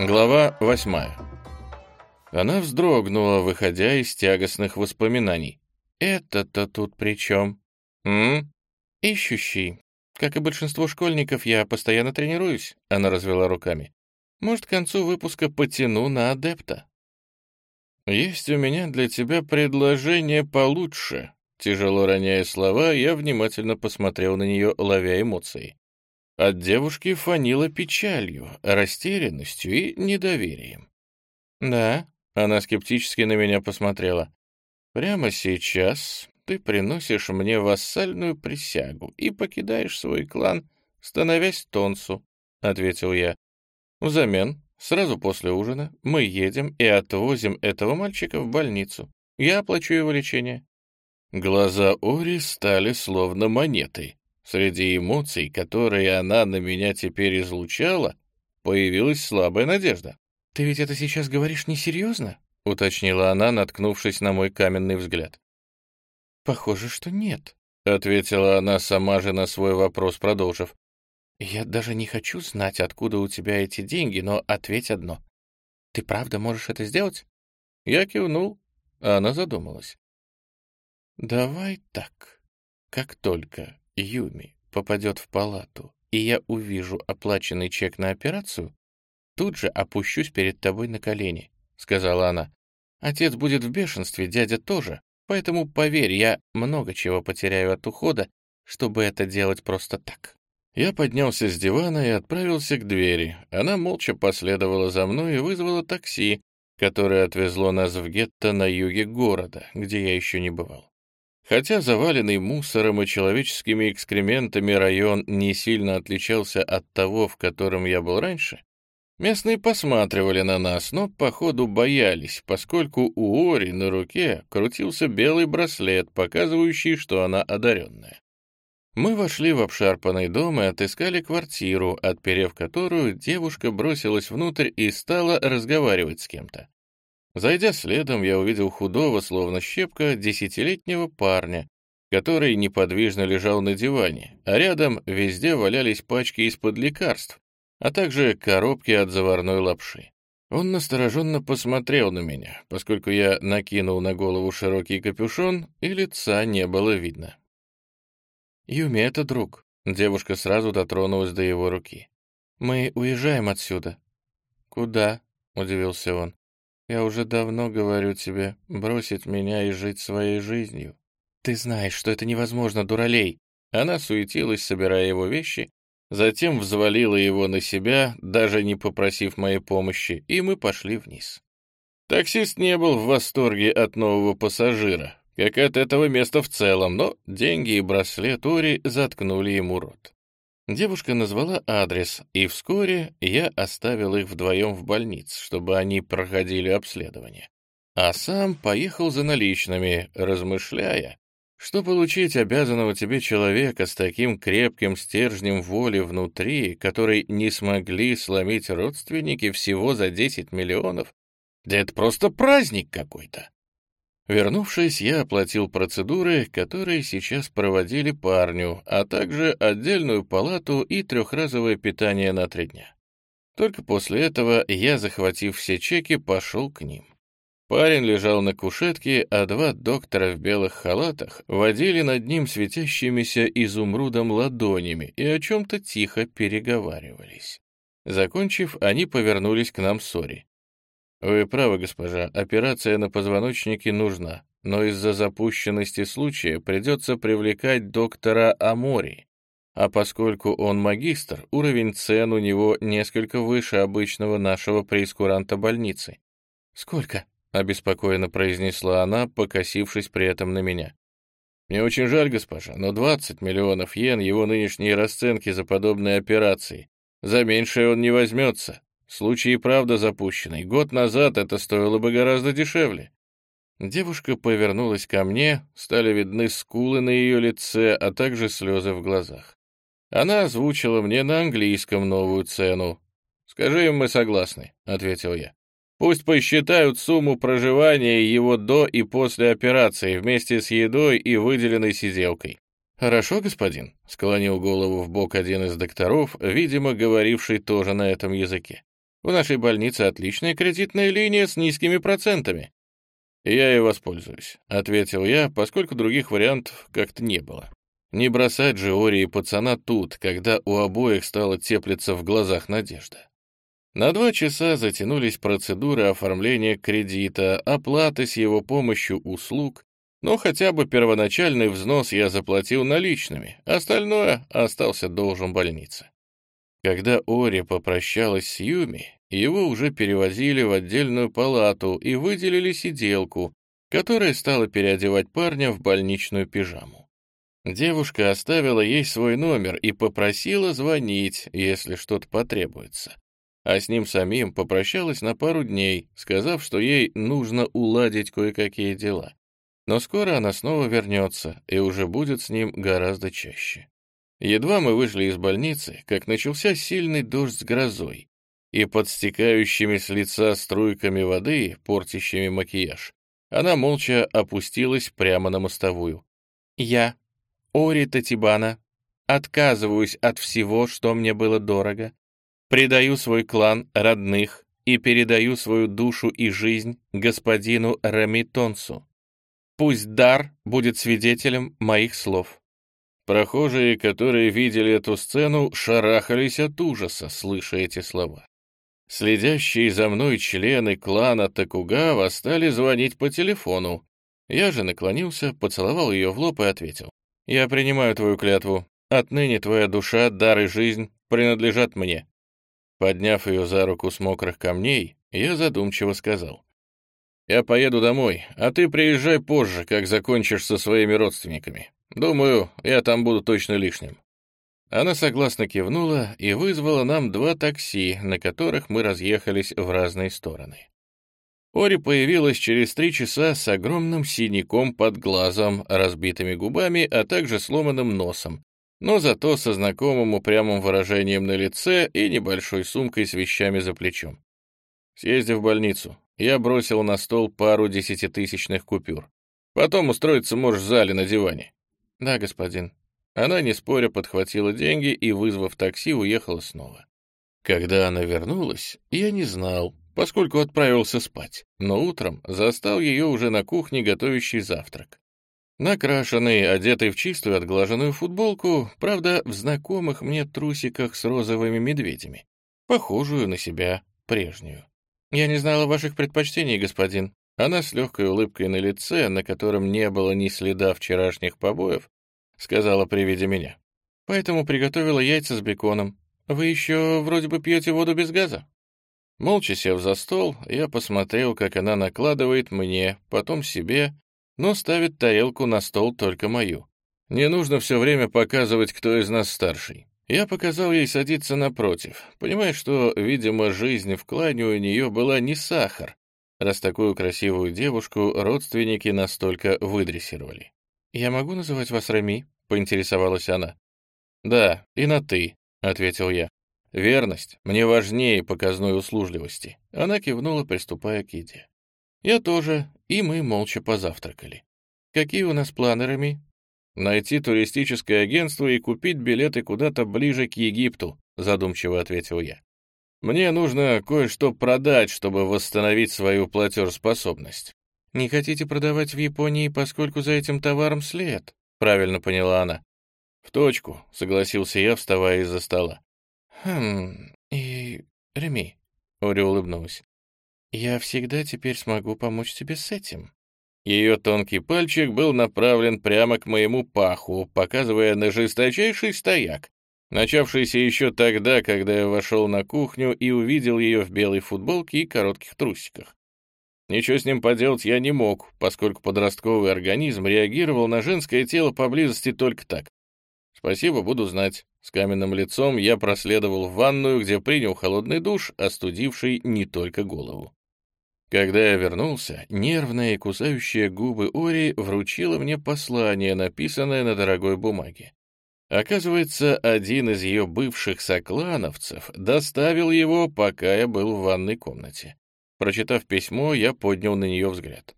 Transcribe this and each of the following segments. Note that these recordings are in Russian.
Глава восьмая. Она вздрогнула, выходя из тягостных воспоминаний. «Это-то тут при чем?» «М? Ищущий. Как и большинство школьников, я постоянно тренируюсь», — она развела руками. «Может, к концу выпуска потяну на адепта». «Есть у меня для тебя предложение получше». Тяжело роняя слова, я внимательно посмотрел на нее, ловя эмоции. От девушки фанило печалью, растерянностью и недоверием. «Да», — она скептически на меня посмотрела, «прямо сейчас ты приносишь мне вассальную присягу и покидаешь свой клан, становясь Тонсу», — ответил я. «Взамен, сразу после ужина, мы едем и отвозим этого мальчика в больницу. Я оплачу его лечение». Глаза Ори стали словно монетой. Среди эмоций, которые она на меня теперь излучала, появилась слабая надежда. «Ты ведь это сейчас говоришь несерьезно?» — уточнила она, наткнувшись на мой каменный взгляд. «Похоже, что нет», — ответила она сама же на свой вопрос, продолжив. «Я даже не хочу знать, откуда у тебя эти деньги, но ответь одно. Ты правда можешь это сделать?» Я кивнул, а она задумалась. «Давай так. Как только Юми попадет в палату, и я увижу оплаченный чек на операцию, тут же опущусь перед тобой на колени», — сказала она. «Отец будет в бешенстве, дядя тоже, поэтому, поверь, я много чего потеряю от ухода, чтобы это делать просто так». Я поднялся с дивана и отправился к двери. Она молча последовала за мной и вызвала такси, которое отвезло нас в гетто на юге города, где я еще не бывал. Хотя заваленный мусором и человеческими экскрементами район не сильно отличался от того, в котором я был раньше, местные посматривали на нас, но, походу, боялись, поскольку у Ори на руке крутился белый браслет, показывающий, что она одаренная. Мы вошли в обшарпанный дом и отыскали квартиру, отперев которую, девушка бросилась внутрь и стала разговаривать с кем-то. Зайдя следом, я увидел худого, словно щепка, десятилетнего парня, который неподвижно лежал на диване, а рядом везде валялись пачки из-под лекарств, а также коробки от заварной лапши. Он настороженно посмотрел на меня, поскольку я накинул на голову широкий капюшон, и лица не было видно. «Юми, это друг», — девушка сразу дотронулась до его руки. «Мы уезжаем отсюда». «Куда?» — удивился он. Я уже давно говорю тебе бросить меня и жить своей жизнью. Ты знаешь, что это невозможно, дуралей. Она суетилась, собирая его вещи, затем взвалила его на себя, даже не попросив моей помощи, и мы пошли вниз. Таксист не был в восторге от нового пассажира, как от этого места в целом, но деньги и браслет Ори заткнули ему рот. Девушка назвала адрес, и вскоре я оставил их вдвоем в больнице, чтобы они проходили обследование. А сам поехал за наличными, размышляя, что получить обязанного тебе человека с таким крепким стержнем воли внутри, который не смогли сломить родственники всего за 10 миллионов, да это просто праздник какой-то. Вернувшись, я оплатил процедуры, которые сейчас проводили парню, а также отдельную палату и трехразовое питание на три дня. Только после этого я, захватив все чеки, пошел к ним. Парень лежал на кушетке, а два доктора в белых халатах водили над ним светящимися изумрудом ладонями и о чем-то тихо переговаривались. Закончив, они повернулись к нам с Ори. «Вы правы, госпожа, операция на позвоночнике нужна, но из-за запущенности случая придется привлекать доктора Амори, а поскольку он магистр, уровень цен у него несколько выше обычного нашего преискуранта больницы». «Сколько?» — обеспокоенно произнесла она, покосившись при этом на меня. «Мне очень жаль, госпожа, но 20 миллионов йен — его нынешние расценки за подобные операции. За меньшее он не возьмется. Случай и правда запущенный. Год назад это стоило бы гораздо дешевле. Девушка повернулась ко мне, стали видны скулы на ее лице, а также слезы в глазах. Она озвучила мне на английском новую цену. «Скажи им, мы согласны», — ответил я. «Пусть посчитают сумму проживания его до и после операции вместе с едой и выделенной сиделкой». «Хорошо, господин», — склонил голову в бок один из докторов, видимо, говоривший тоже на этом языке. В нашей больнице отличная кредитная линия с низкими процентами». «Я и воспользуюсь», — ответил я, поскольку других вариантов как-то не было. Не бросать же Ори и пацана тут, когда у обоих стало теплиться в глазах надежда. На два часа затянулись процедуры оформления кредита, оплаты с его помощью услуг, но хотя бы первоначальный взнос я заплатил наличными, остальное остался должен больнице. Когда Ори попрощалась с Юми, его уже перевозили в отдельную палату и выделили сиделку, которая стала переодевать парня в больничную пижаму. Девушка оставила ей свой номер и попросила звонить, если что-то потребуется а с ним самим попрощалась на пару дней, сказав, что ей нужно уладить кое-какие дела. Но скоро она снова вернется и уже будет с ним гораздо чаще. Едва мы вышли из больницы, как начался сильный дождь с грозой, и под стекающими с лица струйками воды, портящими макияж, она молча опустилась прямо на мостовую. «Я, Ори Татибана, отказываюсь от всего, что мне было дорого, Предаю свой клан, родных и передаю свою душу и жизнь господину Рамитонсу. Пусть дар будет свидетелем моих слов». Прохожие, которые видели эту сцену, шарахались от ужаса, слыша эти слова. Следящие за мной члены клана Такугава стали звонить по телефону. Я же наклонился, поцеловал ее в лоб и ответил. «Я принимаю твою клятву. Отныне твоя душа, дар и жизнь принадлежат мне. Подняв ее за руку с мокрых камней, я задумчиво сказал. «Я поеду домой, а ты приезжай позже, как закончишь со своими родственниками. Думаю, я там буду точно лишним». Она согласно кивнула и вызвала нам два такси, на которых мы разъехались в разные стороны. Ори появилась через три часа с огромным синяком под глазом, разбитыми губами, а также сломанным носом, но зато со знакомым упрямым выражением на лице и небольшой сумкой с вещами за плечом. Съездив в больницу, я бросил на стол пару десятитысячных купюр. Потом устроиться можешь в зале на диване. Да, господин. Она, не споря, подхватила деньги и, вызвав такси, уехала снова. Когда она вернулась, я не знал, поскольку отправился спать, но утром застал ее уже на кухне, готовящей завтрак. Накрашенный, одетый в чистую отглаженную футболку, правда, в знакомых мне трусиках с розовыми медведями, похожую на себя прежнюю. «Я не знала ваших предпочтений, господин». Она с легкой улыбкой на лице, на котором не было ни следа вчерашних побоев, сказала при виде меня. «Поэтому приготовила яйца с беконом. Вы еще вроде бы пьете воду без газа». Молча сев за стол, я посмотрел, как она накладывает мне, потом себе, но ставит тарелку на стол только мою. Не нужно все время показывать, кто из нас старший. Я показал ей садиться напротив, понимая, что, видимо, жизнь в клане у нее была не сахар, раз такую красивую девушку родственники настолько выдрессировали. «Я могу называть вас Рами?» — поинтересовалась она. «Да, и на «ты», — ответил я. «Верность мне важнее показной услужливости». Она кивнула, приступая к еде. Я тоже, и мы молча позавтракали. Какие у нас планы, Рами? Найти туристическое агентство и купить билеты куда-то ближе к Египту, задумчиво ответил я. Мне нужно кое-что продать, чтобы восстановить свою платежеспособность. Не хотите продавать в Японии, поскольку за этим товаром след? Правильно поняла она. В точку, согласился я, вставая из-за стола. Хм, и... Реми, Ори улыбнулась. «Я всегда теперь смогу помочь тебе с этим». Ее тонкий пальчик был направлен прямо к моему паху, показывая на жесточайший стояк, начавшийся еще тогда, когда я вошел на кухню и увидел ее в белой футболке и коротких трусиках. Ничего с ним поделать я не мог, поскольку подростковый организм реагировал на женское тело поблизости только так. Спасибо, буду знать. С каменным лицом я проследовал в ванную, где принял холодный душ, остудивший не только голову. Когда я вернулся, нервная и кусающая губы Ори вручила мне послание, написанное на дорогой бумаге. Оказывается, один из ее бывших соклановцев доставил его, пока я был в ванной комнате. Прочитав письмо, я поднял на нее взгляд.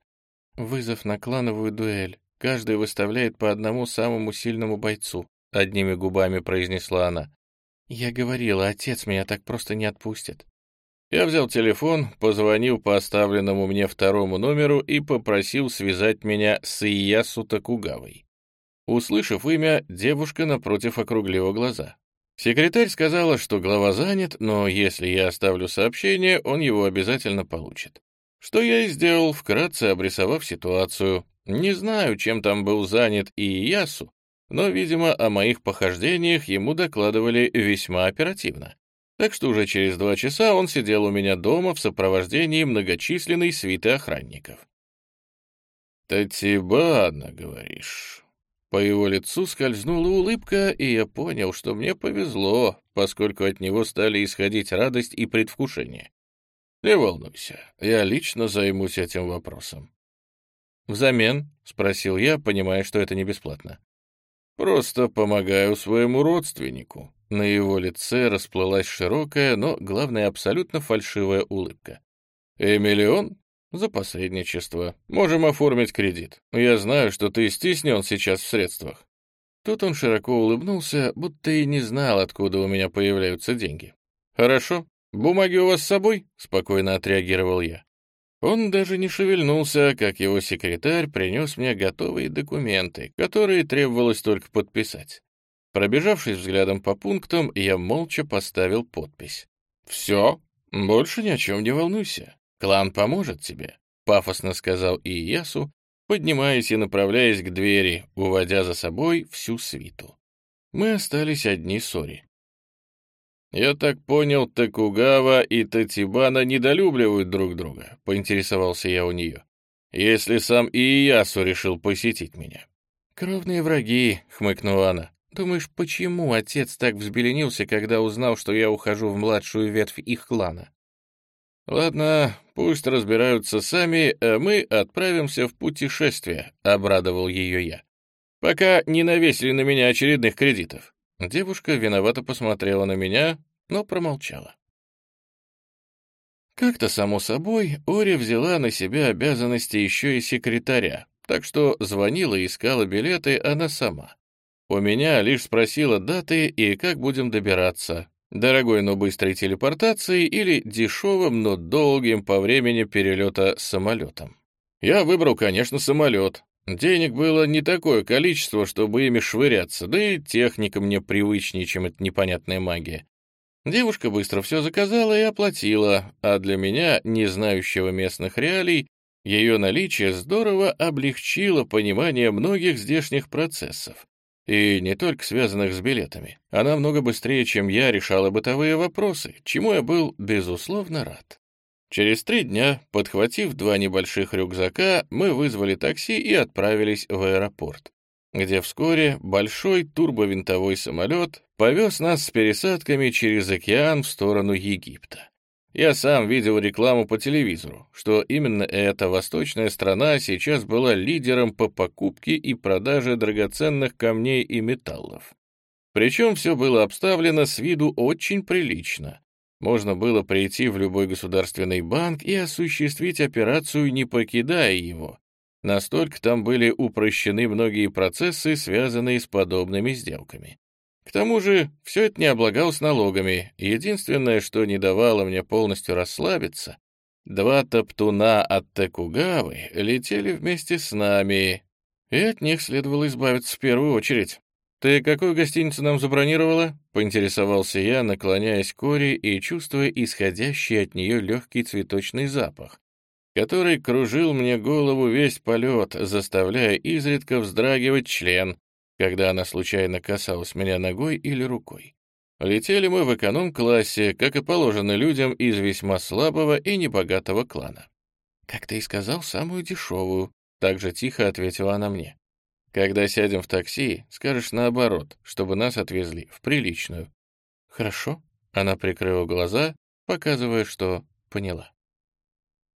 «Вызов на клановую дуэль. Каждый выставляет по одному самому сильному бойцу», — одними губами произнесла она. «Я говорила, отец меня так просто не отпустит. Я взял телефон, позвонил по оставленному мне второму номеру и попросил связать меня с Иясу Такугавой. Услышав имя, девушка напротив округлила глаза. Секретарь сказала, что глава занят, но если я оставлю сообщение, он его обязательно получит. Что я и сделал, вкратце обрисовав ситуацию. Не знаю, чем там был занят и Ясу, но, видимо, о моих похождениях ему докладывали весьма оперативно. Так что уже через два часа он сидел у меня дома в сопровождении многочисленной свиты охранников. «Татибана, говоришь?» По его лицу скользнула улыбка, и я понял, что мне повезло, поскольку от него стали исходить радость и предвкушение. «Не волнуйся, я лично займусь этим вопросом». «Взамен?» — спросил я, понимая, что это не бесплатно. «Просто помогаю своему родственнику». На его лице расплылась широкая, но, главное, абсолютно фальшивая улыбка. «Эмиллион? За посредничество. Можем оформить кредит. Я знаю, что ты стеснен сейчас в средствах». Тут он широко улыбнулся, будто и не знал, откуда у меня появляются деньги. «Хорошо. Бумаги у вас с собой?» — спокойно отреагировал я. Он даже не шевельнулся, как его секретарь принес мне готовые документы, которые требовалось только подписать. Пробежавшись взглядом по пунктам, я молча поставил подпись. «Все, больше ни о чем не волнуйся. Клан поможет тебе», — пафосно сказал Иясу, поднимаясь и направляясь к двери, уводя за собой всю свиту. Мы остались одни с Ори. «Я так понял, Такугава и Татибана недолюбливают друг друга», — поинтересовался я у нее. «Если сам Иясу решил посетить меня». «Кровные враги», — хмыкнула она. «Думаешь, почему отец так взбеленился, когда узнал, что я ухожу в младшую ветвь их клана?» «Ладно, пусть разбираются сами, а мы отправимся в путешествие», — обрадовал ее я. «Пока не навесили на меня очередных кредитов». Девушка виновато посмотрела на меня, но промолчала. Как-то, само собой, Ори взяла на себя обязанности еще и секретаря, так что звонила и искала билеты она сама. У меня лишь спросила даты и как будем добираться. Дорогой, но быстрой телепортацией или дешевым, но долгим по времени перелета самолетом. Я выбрал, конечно, самолет, Денег было не такое количество, чтобы ими швыряться, да и техника мне привычнее, чем эта непонятная магия. Девушка быстро все заказала и оплатила, а для меня, не знающего местных реалий, ее наличие здорово облегчило понимание многих здешних процессов. И не только связанных с билетами. Она много быстрее, чем я, решала бытовые вопросы, чему я был, безусловно, рад. Через три дня, подхватив два небольших рюкзака, мы вызвали такси и отправились в аэропорт, где вскоре большой турбовинтовой самолет повез нас с пересадками через океан в сторону Египта. Я сам видел рекламу по телевизору, что именно эта восточная страна сейчас была лидером по покупке и продаже драгоценных камней и металлов. Причем все было обставлено с виду очень прилично. Можно было прийти в любой государственный банк и осуществить операцию, не покидая его. Настолько там были упрощены многие процессы, связанные с подобными сделками. К тому же все это не облагалось налогами. Единственное, что не давало мне полностью расслабиться, два топтуна от Текугавы летели вместе с нами, и от них следовало избавиться в первую очередь. «Ты какую гостиницу нам забронировала?» — поинтересовался я, наклоняясь к Кори и чувствуя исходящий от нее легкий цветочный запах, который кружил мне голову весь полет, заставляя изредка вздрагивать член, когда она случайно касалась меня ногой или рукой. Летели мы в эконом-классе, как и положено людям из весьма слабого и небогатого клана. «Как ты и сказал, самую дешевую», — так же тихо ответила она мне. Когда сядем в такси, скажешь наоборот, чтобы нас отвезли в приличную. Хорошо. Она прикрыла глаза, показывая, что поняла.